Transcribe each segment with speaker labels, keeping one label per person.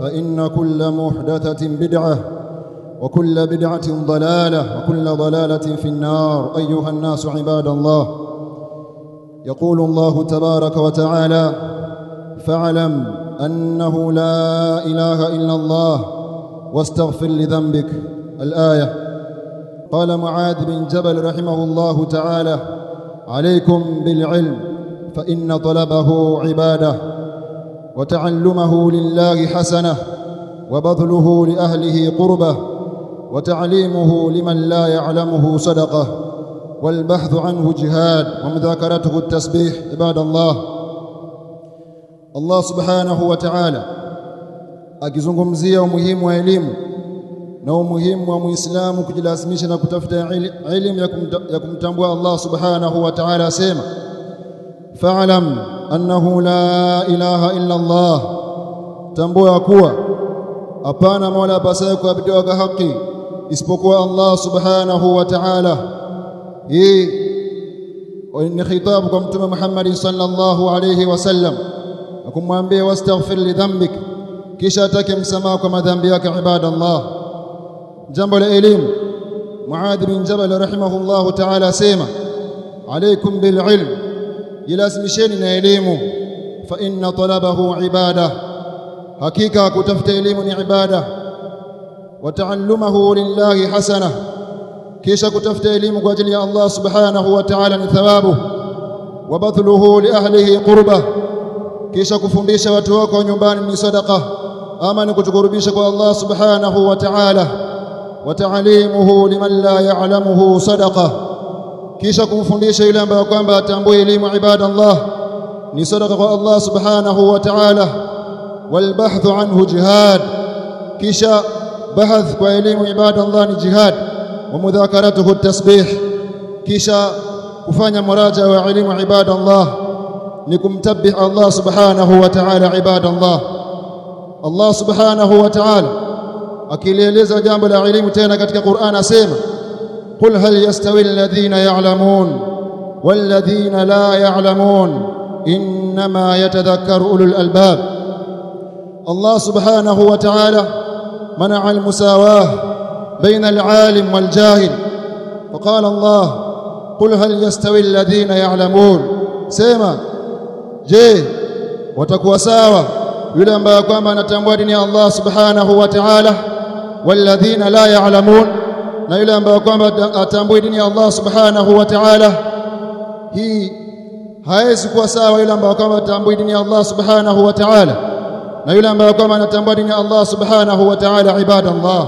Speaker 1: فإن كل محدثة بدعة وكل بدعة ضلالة وكل ضلالة في النار. أيها الناس عباد الله يقول الله تبارك وتعالى فاعلم أنه لا إله إلا الله واستغفر لذنبك. الآية. قال معاذ بن جبل رحمه الله تعالى عليكم بالعلم فإن طلبه عبادة. وتعلمه لله حسنه وبذله لأهله قربه وتعليمه لمن لا يعلمه صدقه والبحث عنه جهاد ومذاكرته التسبيح عباد الله Allah subhanahu wa ta'ala akizungumzia umuhimu wa elimu na umuhimu wa Muislamu kujilazimisha na kutafuta elimu ya kumtambua Allah subhanahu wa ta'ala asema fa'lam أنه لا إله إلا الله. تنبو أقوى أبانا مولا بسيك أبدوك حقي اسبقوا الله سبحانه وتعالى إي وإن خطابكم تم محمد صلى الله عليه وسلم أكم مؤمنين واستغفر لذنبك كيش أتكم سماكم ذنبك عباد الله جنب الإليم معاذ بن جبل رحمه الله تعالى سيما عليكم بالعلم ilazimisheni na elimu fa inna talabahu ibada hakika kutafuta elimu ni ibada wa taallumahu lillahi hasana kisha kutafuta elimu kwa ajili ya Allah subhanahu wa ta'ala ni thawabu wa badhluhu li ahlihi qurbah kisha kufundisha watu wako nyumbani ni sadaqa ama ni kutukurubisha kwa Allah subhanahu wa ta'ala wa ta'alimuhu liman la ya'lamuhu sadaqa kisha kumfundisha yule ambaye kwamba atambue elimu ibada Allah ni sadaqa kwa Allah subhanahu wa ta'ala wal bahthu anhu jihad kisha bahath kwa elimu ibada Allah ni jihad wa mudhakaratuhu tasbih kisha kufanya muraja wa elimu ibada Allah ni kumtabih Allah subhanahu wa ta'ala ibadallah Allah subhanahu wa ta'ala akilieleza jambo la elimu tena katika Qur'an asema قل هل يستوي الذين يعلمون والذين لا يعلمون إنما يتذكر أولو الألباب الله سبحانه وتعالى منع المساواة بين العالم والجاهل فقال الله قل هل يستوي الذين يعلمون سيما جي وتكوى ساوى يلم باكوما نتنبوى دنيا الله سبحانه وتعالى والذين لا يعلمون na yule ambaye kwamba atambui dini ya Allah subhanahu wa ta'ala hii hawezi kuwa sawa yule ambaye kwamba atambui dini ya Allah subhanahu wa ta'ala na yule ambaye kwamba anatambua dini ya Allah subhanahu wa ta'ala ibadallah.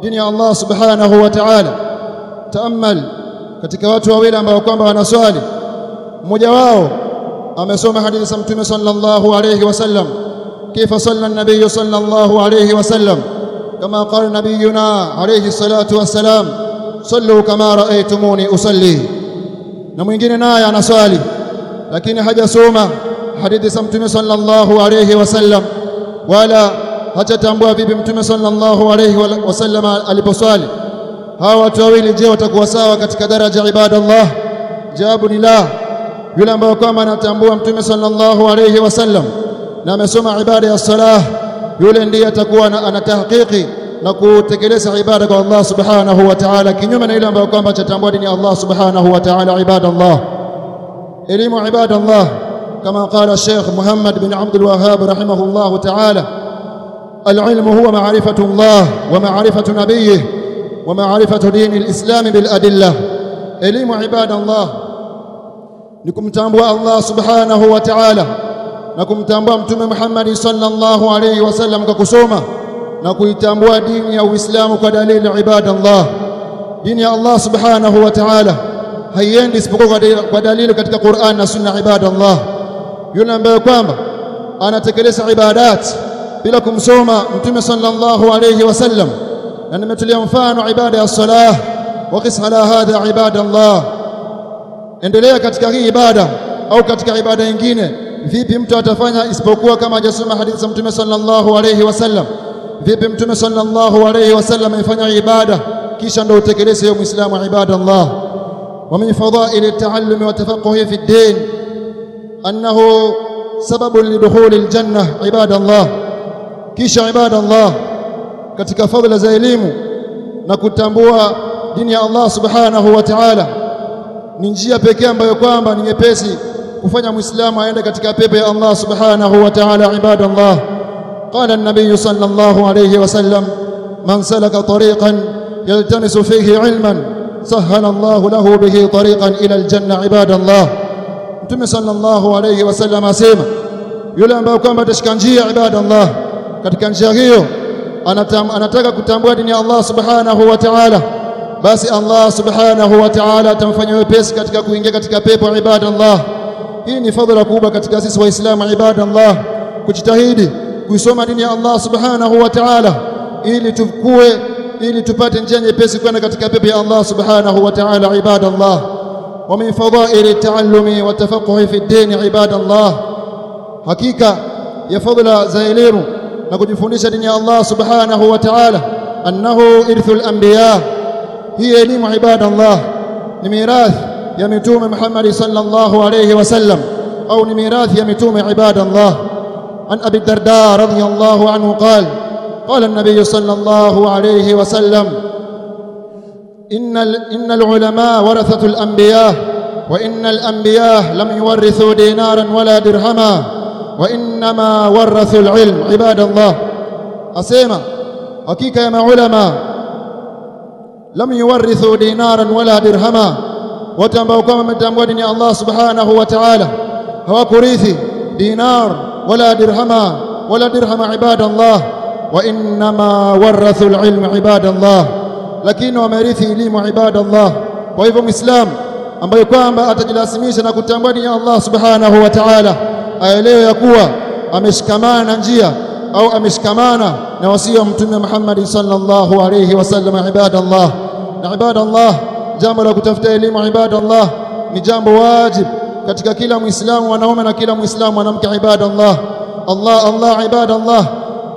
Speaker 1: Dini ya Allah subhanahu wa ta'ala taamal katika watu wawili ambao kwamba wanaswali mmoja wao amesoma hadithi za mtume sallallahu alayhi wasallam kaifa salla an-nabiy sallallahu alayhi wasallam كما قال نبينا عليه الصلاة والسلام صلوا كما رأيتموني أصلي na mwingine naye anaswali lakini hajasoma hadithi za mtume sallallahu alayhi wasallam wala hajatambua vipi mtume sallallahu alayhi wasallam aliposwali hawa watu wawili je watakuwa sawa katika daraja ibada Allah jawabu ni la yule ambaye kwamba anatambua mtume sallallahu alayhi wasallam na amesoma ibada ya salah yule ndiye atakuwa anatahqiqi na kutekeleza ibada kwa Allah subhanahu wa ta'ala kinyume na ile ambayo kwamba chatambua dini Allah subhanahu wa ta'ala ibadallah elimu ibadallah kama qala Sheikh Muhammad bin Abdul Wahhab rahimahullah ta'ala العلم هو معرفة الله ومعرفة نبيه ومعرفة دين الإسلام بالأدلة علم عباد الله نكم تنبوا الله سبحانه وتعالى na kumtambua Mtume Muhammad sallallahu alaihi wasallam kwa kusoma na kuitambua dini ya Uislamu kwa dalili ibadallah. Dini ya Allah subhanahu wa ta'ala haiendi isipokuwa kwa dalili katika Qur'an na Sunna. Ibadallah, yule ambaye kwamba anatekeleza ibadati bila kumsoma Mtume sallallahu alayhi wasallam, na nimetulia mfano ibada ya salah, waqis ala hadha ibadallah, endelea katika hii ibada au katika ibada nyingine vipi mtu atafanya isipokuwa kama hajasoma hadithi za mtume sallallahu alayhi wasallam vipi mtume sallallahu alayhi wasallam afanya ibada kisha ndio utekeleze hiyo muislamu ibada ibadallah? Wa min fadaili at-ta'allum wa tafaqquh fi ad-din annahu sababu lidukhul aljanna ibada ibadallah. Kisha ibada ibadallah katika fadhila za elimu na kutambua dini ya Allah subhanahu wa ta'ala ni njia pekee ambayo kwamba ni nyepesi kufanya muislamu aende katika pepo ya Allah subhanahu wa ta'ala ibadallah النبي صلى الله عليه وسلم من سلك طريقا يلتمس فيه علما سهل الله له به طريقا إلى الجنة عباد الله متى صلى الله عليه وسلم asema yule ambaye kwamba atashika njia ibadallah katika njia hiyo anataka kutambua dini ya Allah subhanahu wa ta'ala basi Allah subhanahu wa ta'ala atamfanya wepesi katika kuingia katika pepo ibadallah hii ni fadhila kubwa katika sisi waislamu ibadallah kujitahidi kuisoma dini ya Allah subhanahu wa ta'ala ili tukue ili tupate njia nyepesi kwenda katika pepo ya Allah subhanahu wa ta'ala ibadallah wa min fadha'il at-ta'allumi wa tafaqquhi fi ad-din ibadallah hakika ya fadhila za elimu na kujifundisha dini ya Allah subhanahu wa ta'ala annahu irthul anbiya hii elimu ibadallah ni mirathi ya mitume Muhammad sallallahu alayhi wasallam au ni mirathi ya mitume ibadallah عن أبي الدرداء رضي الله عنه قال قال النبي صلى الله عليه وسلم إن, إن العلماء ورثة الأنبياء وإن الأنبياء لم يورثوا دينارا ولا درهما وإنما ورثوا العلم عباد الله. أسيما حقيقة يا علماء لم يورثوا دينارا ولا درهما wote ambao kwamba wametambua dini ya Allah subhanahu wa ta'ala hawakurithi dinar wala dirhama wala dirhama ibadallah wa innama warathu alilm ibadallah lakini wamerithi elimu ibada ibadallah. Kwa hivyo muislamu ambaye kwamba atajilazimisha na kutambua dini ya Allah subhanahu wa ta'ala aelewe ya kuwa ameshikamana na njia au ameshikamana na wasia wa mtume Muhammad sallallahu alayhi wasallam ibadallah. Na ibadallah jambo la kutafuta elimu ibada Allah ni jambo wajib katika kila muislamu wanaume na kila muislamu mwanamke ibada Allah Allah Allah ibada Allah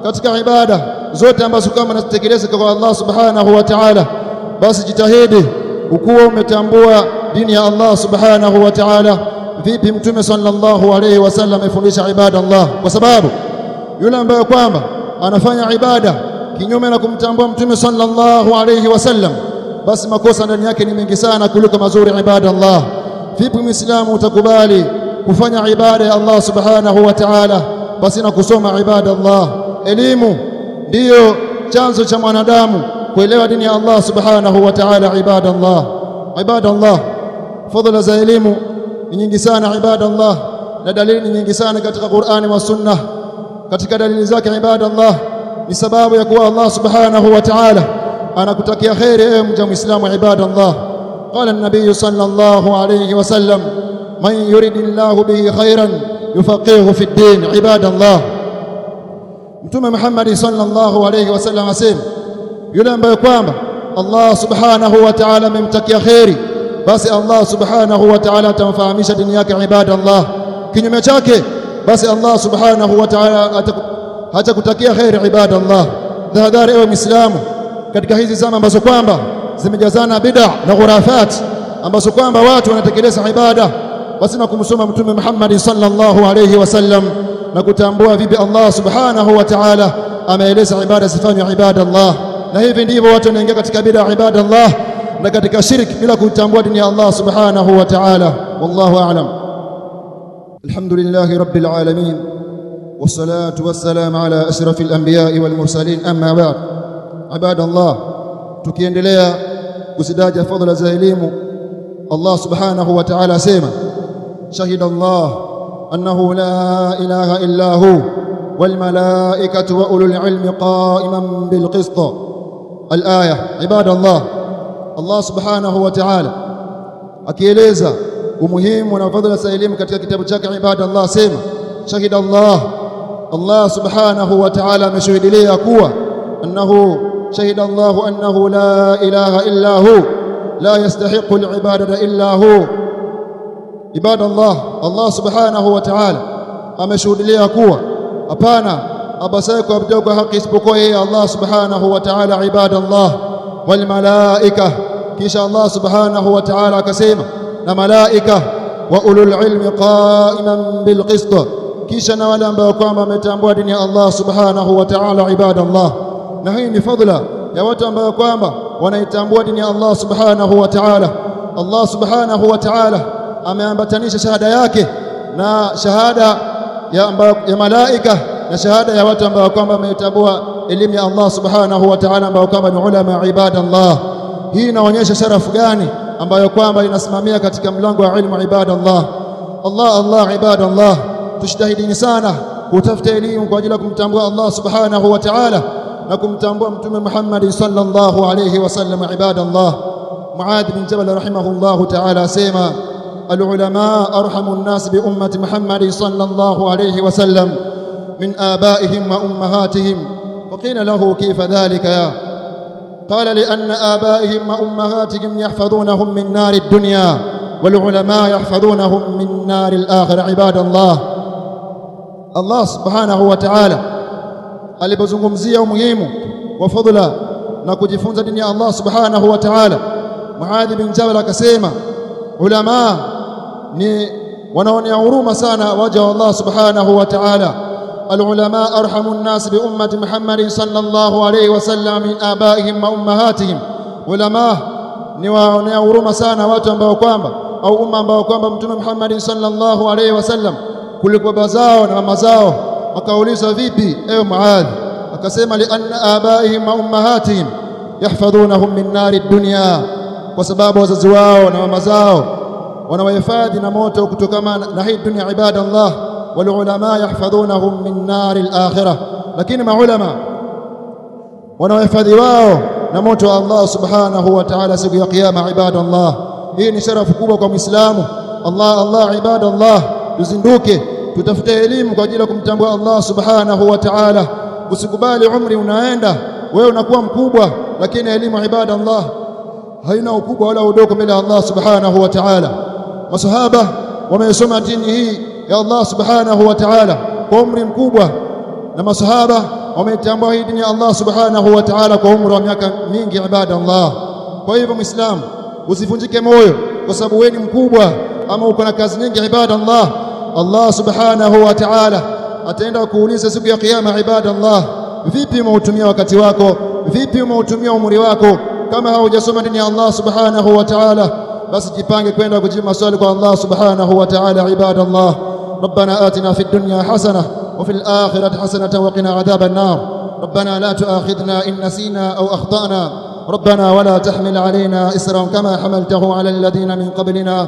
Speaker 1: katika ibada zote ambazo kama nazitekeleza kwa Allah subhanahu wa ta'ala basi jitahidi ukuwa umetambua dini ya Allah subhanahu wa ta'ala. Vipi mtume sallallahu alayhi wasallam amefundisha ibada Allah kwa sababu yule ambaye kwamba anafanya ibada kinyume na kumtambua mtume sallallahu alayhi wasallam basi makosa ndani yake ni mengi sana kuliko mazuri ibada Allah. Vipi muislamu utakubali kufanya ibada ya Allah subhanahu wa ta'ala? Basi na kusoma ibada Allah. Elimu ndiyo chanzo cha mwanadamu kuelewa dini ya Allah subhanahu wa ta'ala ibada Allah. Ibada Allah fadhila za elimu ni nyingi sana ibada Allah na dalili ni nyingi sana katika Qur'ani wa Sunna katika dalili zake ibada Allah ni sababu ya kuwa Allah subhanahu wa ta'ala anakutakia khairi ewe mja muislamu ibada Allah قال النبي صلى الله عليه وسلم من يرد الله به خيرا يفقهه في الدين عباد الله mtume Muhammad sallallahu alayhi wasallam asema yule ambaye kwamba Allah subhanahu wa ta'ala amemtakia khairi basi Allah subhanahu wa ta'ala atamfahamisha dini yake ibada Allah kinyume chake basi Allah subhanahu wa ta'ala hatakutakia khairi ibada Allah tahadhari ewe muislamu katika hizi zama ambazo kwamba zimejazana bid'a na ghurafat ambazo kwamba watu wanatekeleza ibada basi na kumsoma mtume Muhammad sallallahu alayhi wasallam na kutambua vipi Allah subhanahu wa ta'ala ameeleza ibada zifanywe ibada Allah na hivi ndivyo watu wanaingia katika bid'a ibada Allah na katika shirki bila kutambua dini ya Allah subhanahu wa ta'ala wallahu a'lam alhamdulillahi rabbil alamin والصلاه والسلام على اشرف الانبياء والمرسلين اما بعد ibadallah, tukiendelea kusidaja fadhila za elimu, Allah subhanahu wa ta'ala asema shahida llah annahu la ilaha illa hu wal malaikatu wa ulul ilmi qa'iman bil qist. Ibadallah, Allah subhanahu wa ta'ala akieleza umuhimu na fadhila za elimu katika kitabu chake ibadallah, asema shahida llah Allah subhanahu wa ta'ala ameshuhudia kuwa annahu شهد الله أنه لا إله إلا هو لا يستحق العبادة إلا هو. عباد الله الله سبحانه وتعالى أما شهد لي أقوى أبانا أبسيك أبدوك حق اسبقوه الله سبحانه وتعالى عباد الله والملائكة كيش الله سبحانه وتعالى كسيمة الملائكة وأولو العلم قائما بالقسط. كيش نوالا بأقام متنبوا دنيا الله سبحانه وتعالى عباد الله. Na hii ni fadhila ya watu ambao kwamba wanaitambua dini ya Allah subhanahu wa ta'ala. Allah subhanahu wa ta'ala ameambatanisha shahada yake na shahada ya, amba, ya malaika na shahada ya watu ambao kwamba wameitambua elimu ya Allah subhanahu wa ta'ala ambao kwamba ni ulama ibada Allah hii inaonyesha sharafu gani ambayo kwamba inasimamia katika mlango wa ilmu ibada Allah Allah ibada Allah tushtahidini sana kutafuta elimu kwa ajili ya kumtambua Allah subhanahu wa ta'ala na kumtambua mtume Muhammad sallallahu alayhi wasallam ibada Allah Muadh bin Jabal rahimahullahu ta'ala asema العلماء أرحم الناس بأمة محمد صلى الله عليه وسلم من آبائهم وأمهاتهم. وقيل له كيف ذلك يا؟ قال لأن آبائهم وأمهاتهم يحفظونهم من نار الدنيا والعلماء يحفظونهم من نار الآخرة عباد الله. الله سبحانه وتعالى alipozungumzia umuhimu wa fadhila na kujifunza dini ya Allah subhanahu wa ta'ala, Muadh bin Jabal akasema ulama ni wanaonea huruma sana waja wa Allah subhanahu wa ta'ala. Alulama arhamu nnas bi ummati Muhammadin sallallahu alayhi wasallam min abaihim wa ummahatihim, ulama ni waonea huruma sana watu ambao kwamba au umma ambao kwamba Mtume Muhammadin sallallahu alayhi wasallam kuliko baba zao na mama zao akaulizwa vipi ewe Muadh? Akasema lianna abaihim wa ummahatihim yahfadhunahum min nari dunya kwa sababu wazazi wao na mama zao wanawahifadhi na moto kutokana na hii dunia ibada Allah wal ulama yahfadhunahum min nari al-akhirah. Lakini maulama wanawahifadhi wao na moto wa Allah subhanahu wa ta'ala siku ya kiyama ibada Allah hii ni sharafu kubwa kwa muislamu. Allah Allah ibada Allah tuzinduke tutafute elimu kwa ajili ya kumtambua Allah subhanahu wa ta'ala. Usikubali umri unaenda wewe unakuwa mkubwa lakini elimu ibada Allah haina ukubwa wala udogo mbele ya Allah subhanahu wa ta'ala. Masahaba wamesoma dini hii ya Allah subhanahu wa ta'ala kwa umri mkubwa na masahaba wametambua hii dini ya Allah subhanahu wa ta'ala kwa umri wa miaka mingi ibada Allah. Kwa hivyo muislamu usivunjike moyo kwa sababu wewe ni mkubwa ama uko na kazi nyingi ibada Allah Allah subhanahu wa ta'ala ataenda kuuliza siku ya kiyama ibada Allah vipi umeutumia wakati wako vipi umeutumia umri wako kama haujasoma dini ya Allah subhanahu wa ta'ala basi jipange kwenda kujibu maswali kwa Allah subhanahu wa ta'ala ibada Allah ربنا آتنا في الدنيا حسنة وفي الآخرة حسنة وقنا عذاب النار ربنا لا تؤاخذنا إن نسينا أو أخطأنا ربنا ولا تحمل علينا إسرا كما حملته على الذين من قبلنا